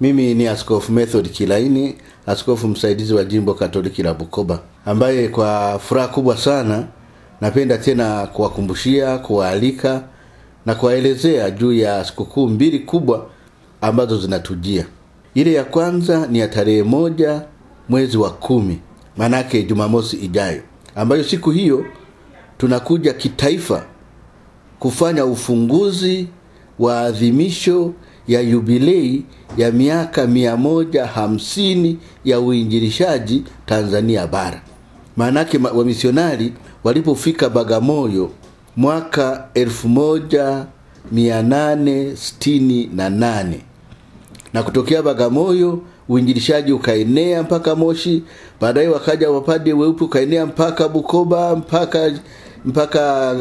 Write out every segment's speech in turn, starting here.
Mimi ni Askofu Method Kilaini, askofu msaidizi wa jimbo Katoliki la Bukoba, ambaye kwa furaha kubwa sana napenda tena kuwakumbushia, kuwaalika na kuwaelezea juu ya sikukuu mbili kubwa ambazo zinatujia. Ile ya kwanza ni ya tarehe moja mwezi wa kumi, maanake Jumamosi ijayo, ambayo siku hiyo tunakuja kitaifa kufanya ufunguzi wa adhimisho ya yubilei ya miaka mia moja hamsini ya uinjilishaji Tanzania bara. Maanake wamisionari walipofika Bagamoyo mwaka elfu moja mia nane sitini na nane na kutokea Bagamoyo uinjilishaji ukaenea mpaka Moshi, baadaye wakaja wapade weupe ukaenea mpaka Bukoba mpaka mpaka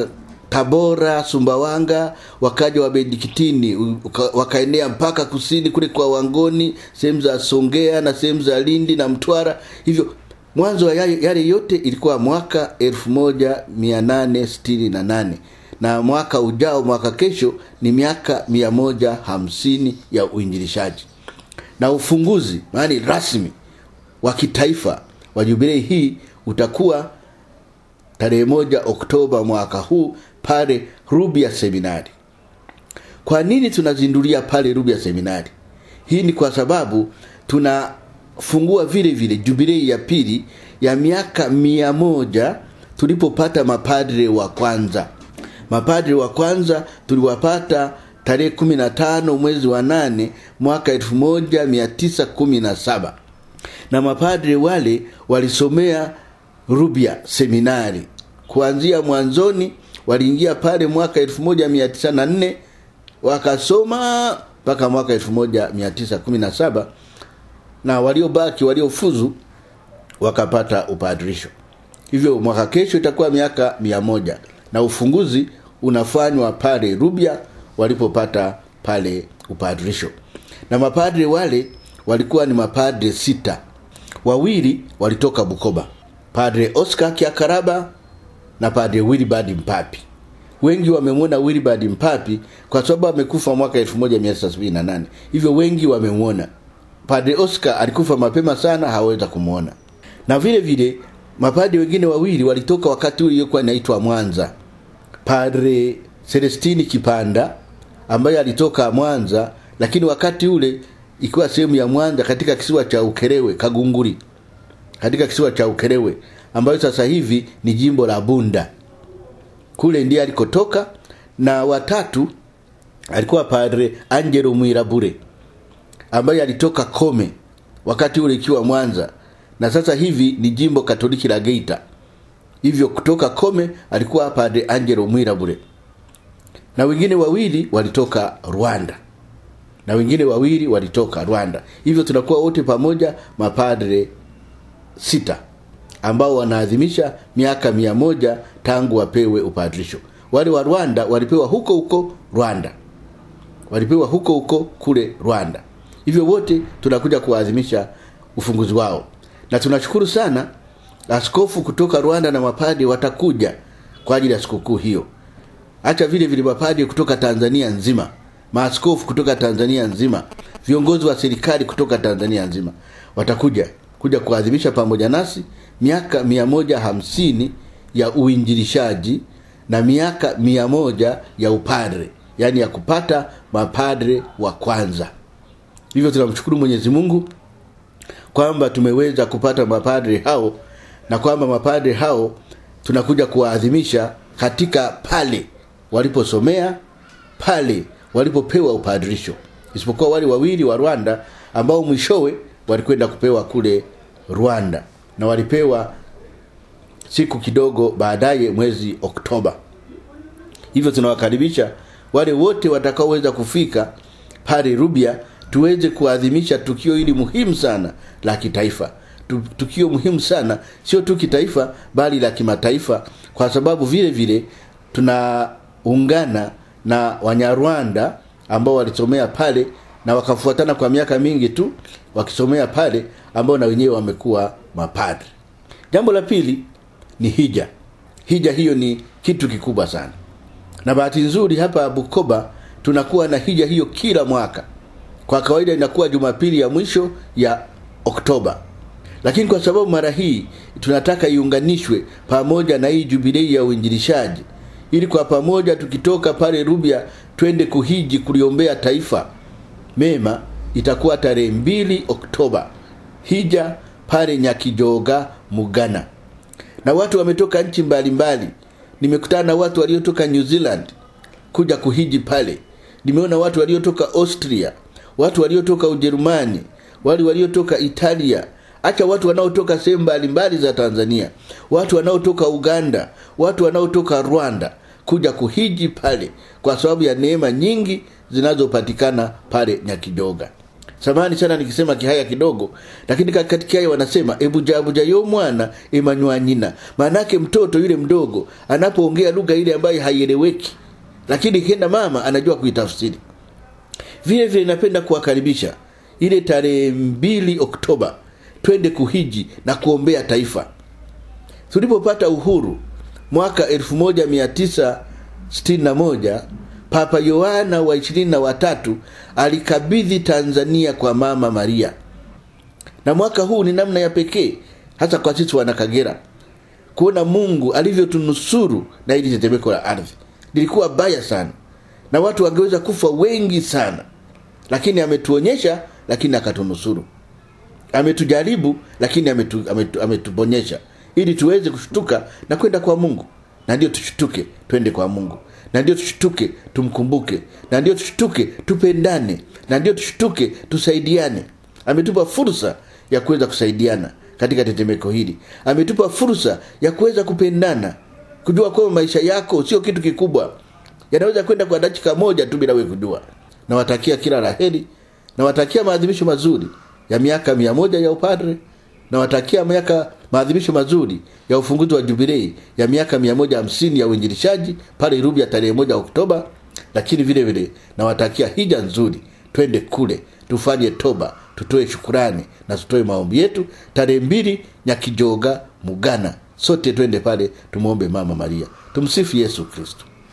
Tabora, Sumbawanga, wakaja Wabedikitini wakaenea mpaka kusini kule kwa Wangoni, sehemu za Songea na sehemu za Lindi na Mtwara. Hivyo mwanzo wa yale yote ilikuwa mwaka 1868 na na mwaka ujao, mwaka kesho ni miaka 150 ya uinjilishaji na ufunguzi maani rasmi wa kitaifa wa jubilei hii utakuwa tarehe moja Oktoba mwaka huu pale Rubya Seminari. Kwa nini tunazindulia pale Rubya Seminari? Hii ni kwa sababu tunafungua vile vile jubilei ya pili ya miaka mia moja tulipopata mapadre wa kwanza. Mapadre wa kwanza tuliwapata tarehe kumi na tano mwezi wa nane mwaka elfu moja mia tisa kumi na saba na mapadre wale walisomea Rubya Seminari kuanzia mwanzoni, waliingia pale mwaka 1904 wakasoma mpaka mwaka 1917 na waliobaki waliofuzu wakapata upadrisho. Hivyo mwaka kesho itakuwa miaka mia moja na ufunguzi unafanywa pale Rubya walipopata pale upadrisho, na mapadre wale walikuwa ni mapadre sita. Wawili walitoka Bukoba, Padre Oscar Kiakaraba na Padre Wilibard Mpapi. Wengi wamemwona Wilibard Mpapi kwa sababu amekufa mwaka 1978. Hivyo wengi wamemwona. Padre Oscar alikufa mapema sana, hawaweza kumwona. Na vile vile mapadre wengine wawili walitoka wakati ule uliokuwa inaitwa Mwanza. Padre Celestini Kipanda ambaye alitoka Mwanza, lakini wakati ule ikiwa sehemu ya Mwanza katika kisiwa cha Ukerewe Kagunguri, katika kisiwa cha Ukerewe ambayo sasa hivi ni jimbo la Bunda. Kule ndiye alikotoka, na watatu alikuwa Padre Angelo Mwirabure ambaye alitoka Kome wakati ule ikiwa Mwanza, na sasa hivi ni jimbo Katoliki la Geita. Hivyo kutoka Kome alikuwa Padre Angelo Mwirabure, na wengine wawili walitoka Rwanda na wengine wawili walitoka Rwanda. Hivyo tunakuwa wote pamoja mapadre sita ambao wanaadhimisha miaka mia moja tangu wapewe upadrisho. Wale wa Rwanda walipewa huko huko Rwanda, walipewa huko huko kule Rwanda. Hivyo wote tunakuja kuwaadhimisha ufunguzi wao, na tunashukuru sana askofu kutoka Rwanda na mapadi watakuja kwa ajili ya sikukuu hiyo. hacha vile vile mapadi kutoka Tanzania nzima, maaskofu kutoka Tanzania nzima, viongozi wa serikali kutoka Tanzania nzima watakuja kuja kuadhimisha pamoja nasi miaka mia moja hamsini ya uinjilishaji na miaka mia moja ya upadre, yaani ya kupata mapadre wa kwanza. Hivyo tunamshukuru Mwenyezi Mungu kwamba tumeweza kupata mapadre hao na kwamba mapadre hao tunakuja kuwaadhimisha katika pale waliposomea, pale walipopewa upadrisho, isipokuwa wale wawili wa Rwanda ambao mwishowe walikwenda kupewa kule Rwanda na walipewa siku kidogo baadaye mwezi Oktoba. Hivyo tunawakaribisha wale wote watakaoweza kufika pale Rubya tuweze kuadhimisha tukio hili muhimu sana la kitaifa, tukio muhimu sana sio tu kitaifa, bali la kimataifa, kwa sababu vile vile tunaungana na Wanyarwanda ambao walisomea pale na wakafuatana kwa miaka mingi tu wakisomea pale, ambao na wenyewe wamekuwa mapadri. Jambo la pili ni hija. Hija hiyo ni kitu kikubwa sana, na bahati nzuri hapa Bukoba tunakuwa na hija hiyo kila mwaka kwa kawaida inakuwa jumapili ya mwisho ya oktoba lakini kwa sababu mara hii tunataka iunganishwe pamoja na hii jubilei ya uinjilishaji ili kwa pamoja tukitoka pale rubya twende kuhiji kuliombea taifa mema itakuwa tarehe mbili oktoba. Hija pale nyakijoga mugana. Na watu wametoka nchi mbalimbali. Nimekutana na watu waliotoka new zealand kuja kuhiji pale. Nimeona watu waliotoka austria watu waliotoka ujerumani wali waliotoka italia. Acha watu wanaotoka sehemu mbalimbali za tanzania watu wanaotoka uganda watu wanaotoka rwanda kuja kuhiji pale kwa sababu ya neema nyingi zinazopatikana pale Nyakidoga. samani sana nikisema kihaya kidogo lakini katika kihaya wanasema ebujabuja yo mwana emanywa nyina maanake mtoto yule mdogo anapoongea lugha ile ambayo haieleweki lakini kenda mama anajua kuitafsiri. Vile vile napenda kuwakaribisha ile tarehe mbili oktoba twende kuhiji na kuombea taifa. Tulipopata uhuru mwaka 1961 papa yohana wa ishirini na watatu alikabidhi tanzania kwa mama maria. Na mwaka huu ni namna ya pekee hasa kwa sisi wanakagera kuona mungu alivyotunusuru na hili tetemeko la ardhi. Lilikuwa baya sana na watu wangeweza kufa wengi sana lakini ametuonyesha lakini akatunusuru. Ametujaribu lakini ametu, ametu, ametuponyesha ili tuweze kushtuka na kwenda kwa mungu. Na ndio tushtuke twende kwa mungu. Na ndio tushtuke tumkumbuke. Na ndio tushtuke tupendane. Na ndio tushtuke tusaidiane. Ametupa fursa ya kuweza kusaidiana katika tetemeko hili. Ametupa fursa ya kuweza kupendana. Kujua kwamba maisha yako sio kitu kikubwa. Yanaweza kwenda kwa dakika moja tu bila wewe kujua. Nawatakia kila la heri, nawatakia maadhimisho mazuri ya miaka mia moja ya upadre. Nawatakia miaka maadhimisho mazuri ya ufunguzi wa jubilei ya miaka mia moja hamsini ya uinjilishaji pale Irubi ya tarehe moja oktoba. Lakini vile vile nawatakia hija nzuri. Twende kule tufanye toba tutoe shukurani na tutoe maombi yetu. Tarehe mbili nyakijoga mugana. Sote twende pale tumwombe mama maria. Tumsifu yesu kristo